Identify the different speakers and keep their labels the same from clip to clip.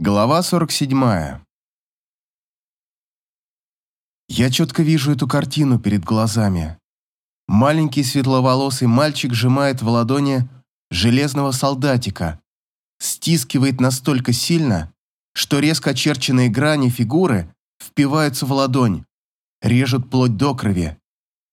Speaker 1: Глава 47. Я четко вижу эту картину перед глазами. Маленький светловолосый мальчик сжимает в ладони железного солдатика, стискивает настолько сильно, что резко очерченные грани фигуры впиваются в ладонь, режут плоть до крови.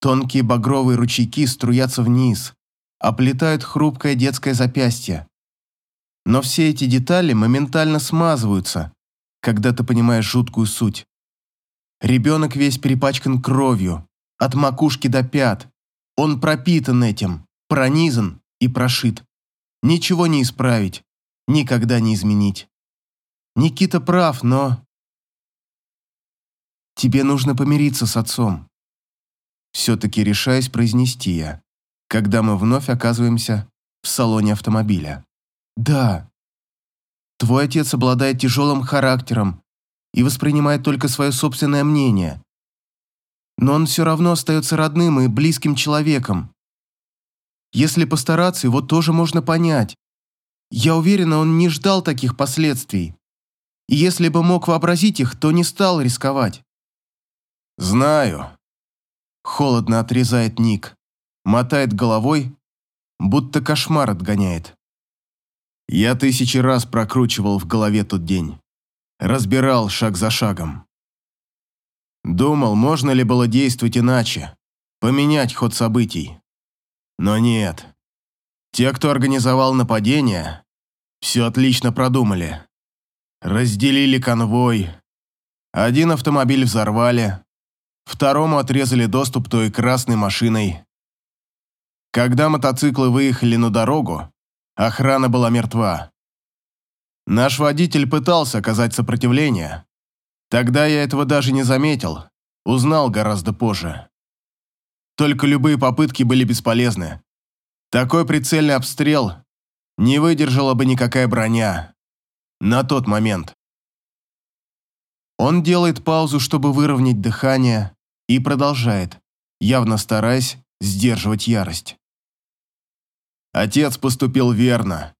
Speaker 1: Тонкие багровые ручейки струятся вниз, оплетают хрупкое детское запястье. Но все эти детали моментально смазываются, когда ты понимаешь жуткую суть. Ребенок весь перепачкан кровью, от макушки до пят. Он пропитан этим, пронизан и прошит. Ничего не исправить, никогда не изменить. Никита прав, но... Тебе нужно помириться с отцом. Все-таки решаюсь произнести я, когда мы вновь оказываемся в салоне автомобиля. Да. Твой отец обладает тяжелым характером и воспринимает только свое собственное мнение. Но он все равно остается родным и близким человеком. Если постараться, его тоже можно понять. Я уверена, он не ждал таких последствий. И если бы мог вообразить их, то не стал рисковать.
Speaker 2: «Знаю», — холодно отрезает Ник, мотает головой, будто кошмар отгоняет. Я тысячи раз прокручивал в голове тот день. Разбирал шаг за шагом. Думал, можно ли было действовать иначе, поменять ход событий. Но нет. Те, кто организовал нападение, все отлично продумали. Разделили конвой. Один автомобиль взорвали, второму отрезали доступ той красной машиной. Когда мотоциклы выехали на дорогу, Охрана была мертва. Наш водитель пытался оказать сопротивление. Тогда я этого даже не заметил, узнал гораздо позже. Только любые попытки были бесполезны. Такой прицельный обстрел не выдержала бы никакая броня. На тот момент.
Speaker 1: Он делает паузу, чтобы выровнять дыхание, и продолжает, явно стараясь сдерживать ярость.
Speaker 2: Отец поступил верно.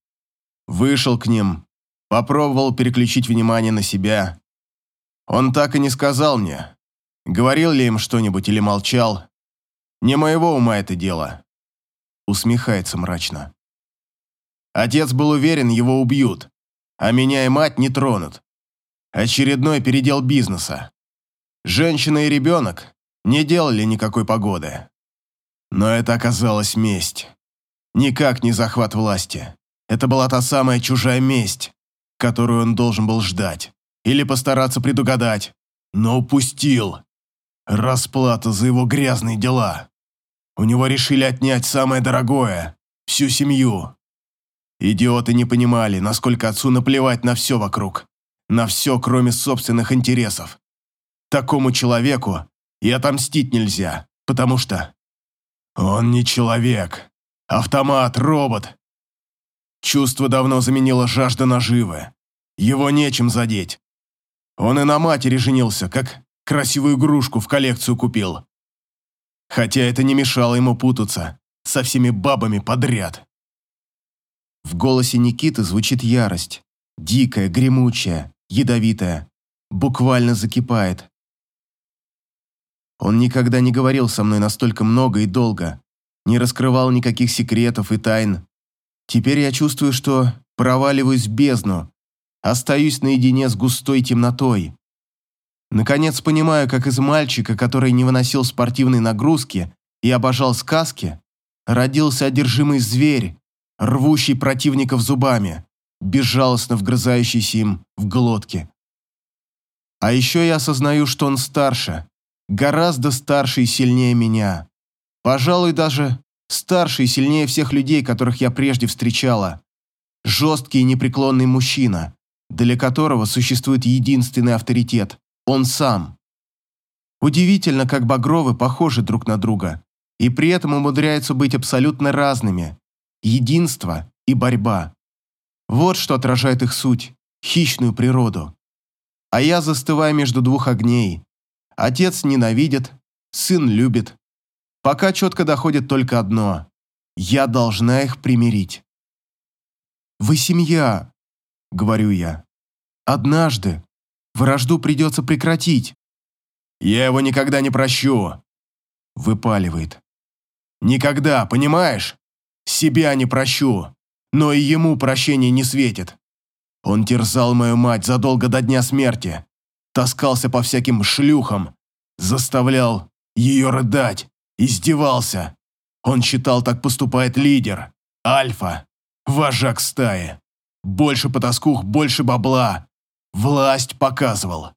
Speaker 2: Вышел к ним, попробовал переключить внимание на себя. Он так и не сказал мне, говорил ли им что-нибудь или молчал. Не моего ума это дело. Усмехается мрачно. Отец был уверен, его убьют, а меня и мать не тронут. Очередной передел бизнеса. Женщина и ребенок не делали никакой погоды. Но это оказалась месть. Никак не захват власти. Это была та самая чужая месть, которую он должен был ждать. Или постараться предугадать. Но упустил. Расплата за его грязные дела. У него решили отнять самое дорогое – всю семью. Идиоты не понимали, насколько отцу наплевать на все вокруг. На все, кроме собственных интересов. Такому человеку и отомстить нельзя, потому что он не человек. Автомат, робот. Чувство давно заменило жажда наживы. Его нечем задеть. Он и на матери женился, как красивую игрушку в коллекцию купил. Хотя это не мешало ему путаться со всеми бабами подряд.
Speaker 1: В голосе Никиты звучит ярость. Дикая, гремучая, ядовитая. Буквально закипает. Он никогда не говорил со мной настолько много и долго не раскрывал никаких секретов и тайн. Теперь я чувствую, что проваливаюсь в бездну, остаюсь наедине с густой темнотой. Наконец понимаю, как из мальчика, который не выносил спортивной нагрузки и обожал сказки, родился одержимый зверь, рвущий противников зубами, безжалостно вгрызающийся им в глотки. А еще я осознаю, что он старше, гораздо старше и сильнее меня. Пожалуй, даже старше и сильнее всех людей, которых я прежде встречала. Жесткий и непреклонный мужчина, для которого существует единственный авторитет – он сам. Удивительно, как Багровы похожи друг на друга, и при этом умудряются быть абсолютно разными. Единство и борьба. Вот что отражает их суть, хищную природу. А я застываю между двух огней. Отец ненавидит, сын любит, Пока четко доходит только одно. Я должна их примирить. «Вы семья», — говорю я. Однажды вражду придется прекратить.
Speaker 2: Я его никогда не прощу.
Speaker 1: Выпаливает.
Speaker 2: Никогда, понимаешь? Себя не прощу, но и ему прощения не светит. Он терзал мою мать задолго до дня смерти, таскался по всяким шлюхам, заставлял ее рыдать, издевался. Он считал, так поступает лидер, альфа, вожак стаи. Больше потаскух, больше бабла. Власть показывал.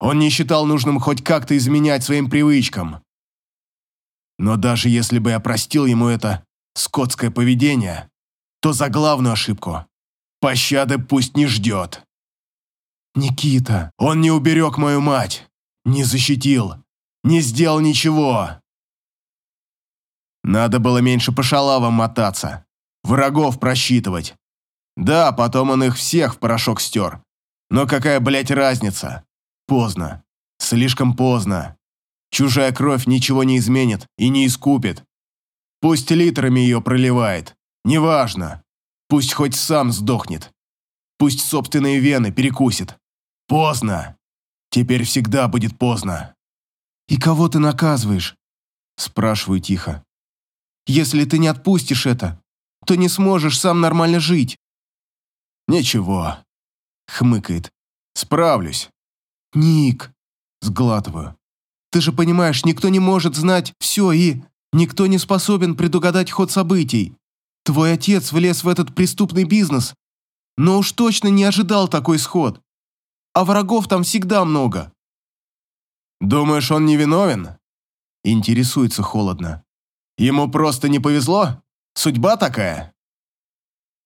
Speaker 2: Он не считал нужным хоть как-то изменять своим привычкам. Но даже если бы я простил ему это скотское поведение, то за главную ошибку пощады пусть не ждет.
Speaker 1: Никита,
Speaker 2: он не уберег мою мать, не защитил, не сделал ничего. Надо было меньше по шалавам мотаться, врагов просчитывать. Да, потом он их всех в порошок стер. Но какая, блядь, разница? Поздно. Слишком поздно. Чужая кровь ничего не изменит и не искупит. Пусть литрами ее проливает. Неважно. Пусть хоть сам сдохнет. Пусть собственные вены перекусит. Поздно. Теперь всегда будет поздно.
Speaker 1: «И кого ты наказываешь?» Спрашиваю тихо. «Если ты не отпустишь это, то не сможешь сам нормально жить».
Speaker 2: «Ничего», — хмыкает. «Справлюсь».
Speaker 1: «Ник», — сглатываю. «Ты же понимаешь, никто не может знать все и никто не способен предугадать ход событий. Твой отец влез в этот преступный бизнес, но уж точно не ожидал такой исход. А врагов там всегда много.
Speaker 2: «Думаешь, он не виновен?» Интересуется холодно. «Ему просто не повезло? Судьба такая?»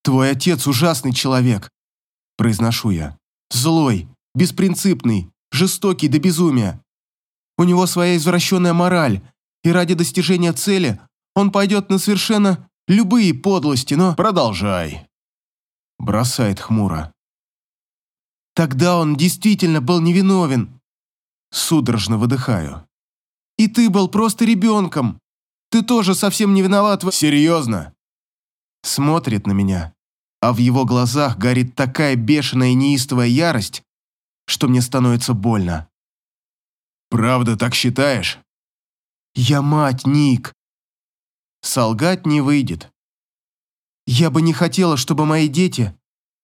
Speaker 1: «Твой отец ужасный человек», – произношу я. «Злой, беспринципный, жестокий до безумия. У него своя извращенная мораль, и ради достижения цели он пойдет на совершенно любые подлости, но...»
Speaker 2: «Продолжай», – бросает хмуро.
Speaker 1: «Тогда он действительно был невиновен», Судорожно выдыхаю. «И ты был просто ребенком. Ты тоже совсем не виноват в...»
Speaker 2: «Серьезно?»
Speaker 1: Смотрит на меня, а в его глазах горит такая бешеная неистовая ярость, что мне становится больно.
Speaker 2: «Правда так считаешь?»
Speaker 1: «Я мать, Ник!» Солгать не выйдет. Я бы не хотела, чтобы мои дети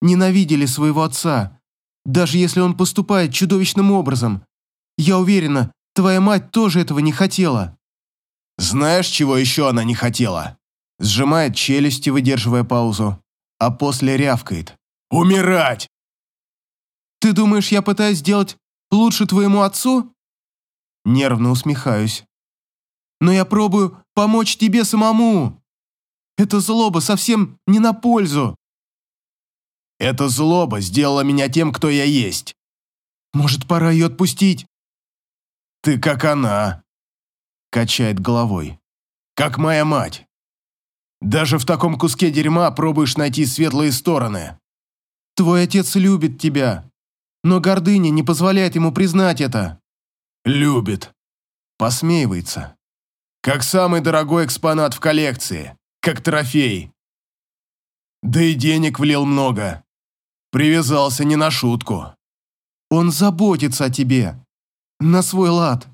Speaker 1: ненавидели своего отца, даже если он поступает чудовищным образом. Я уверена, твоя мать тоже этого не хотела».
Speaker 2: «Знаешь, чего еще она не хотела?»
Speaker 1: Сжимает челюсти, выдерживая паузу, а после рявкает.
Speaker 2: «Умирать!»
Speaker 1: «Ты думаешь, я пытаюсь сделать лучше твоему отцу?» Нервно усмехаюсь. «Но я пробую помочь тебе самому. Эта злоба совсем не на пользу».
Speaker 2: «Эта злоба сделала меня тем, кто я есть».
Speaker 1: «Может, пора ее отпустить?»
Speaker 2: «Ты как она», – качает головой. «Как моя мать. Даже в таком куске дерьма пробуешь найти светлые стороны».
Speaker 1: «Твой отец любит тебя, но гордыня не позволяет ему признать это».
Speaker 2: «Любит», – посмеивается. «Как самый дорогой экспонат в коллекции, как трофей. Да и денег влил много. Привязался не на шутку».
Speaker 1: «Он заботится о тебе», на свой лад.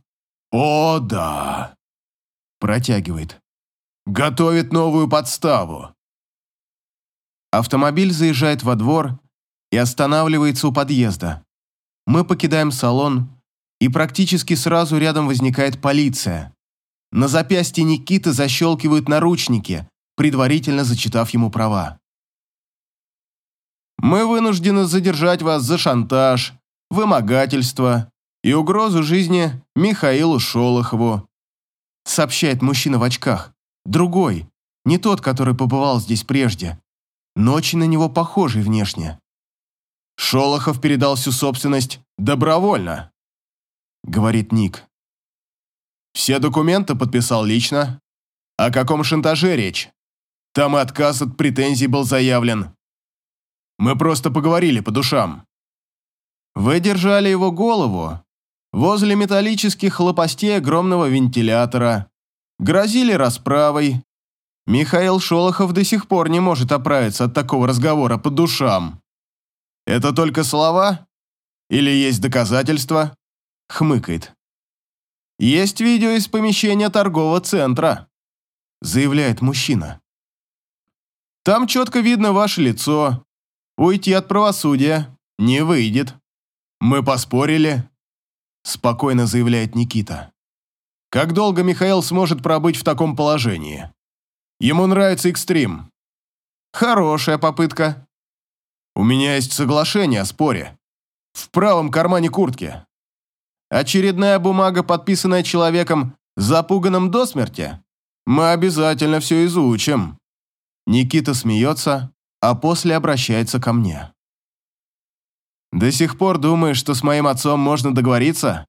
Speaker 2: О, да. Протягивает. Готовит новую подставу.
Speaker 1: Автомобиль заезжает во двор и останавливается у подъезда. Мы покидаем салон, и практически сразу рядом возникает полиция. На запястье Никиты защелкивают наручники, предварительно зачитав ему права.
Speaker 2: «Мы вынуждены задержать вас за шантаж, вымогательство, и угрозу жизни Михаилу Шолохову»,
Speaker 1: сообщает мужчина в очках. Другой, не тот, который побывал здесь прежде, но на него похожий внешне.
Speaker 2: «Шолохов передал всю собственность добровольно», говорит Ник. «Все документы подписал лично. О каком шантаже речь? Там и отказ от претензий был заявлен. Мы просто поговорили по душам».
Speaker 1: «Вы держали его голову, возле металлических лопастей огромного вентилятора, грозили расправой. Михаил Шолохов до сих пор не может оправиться от такого разговора по душам.
Speaker 2: Это только слова Или есть доказательства?» — хмыкает.
Speaker 1: «Есть видео из помещения торгового центра», — заявляет мужчина. «Там четко видно ваше лицо. Уйти от правосудия не выйдет».
Speaker 2: «Мы поспорили», — спокойно заявляет Никита. «Как долго Михаил сможет пробыть в таком положении? Ему нравится экстрим».
Speaker 1: «Хорошая попытка».
Speaker 2: «У меня есть соглашение о споре. В правом кармане куртки».
Speaker 1: «Очередная бумага, подписанная человеком, запуганным до смерти? Мы обязательно все изучим». Никита смеется, а после обращается ко мне. «До сих пор думаешь, что с моим отцом можно договориться?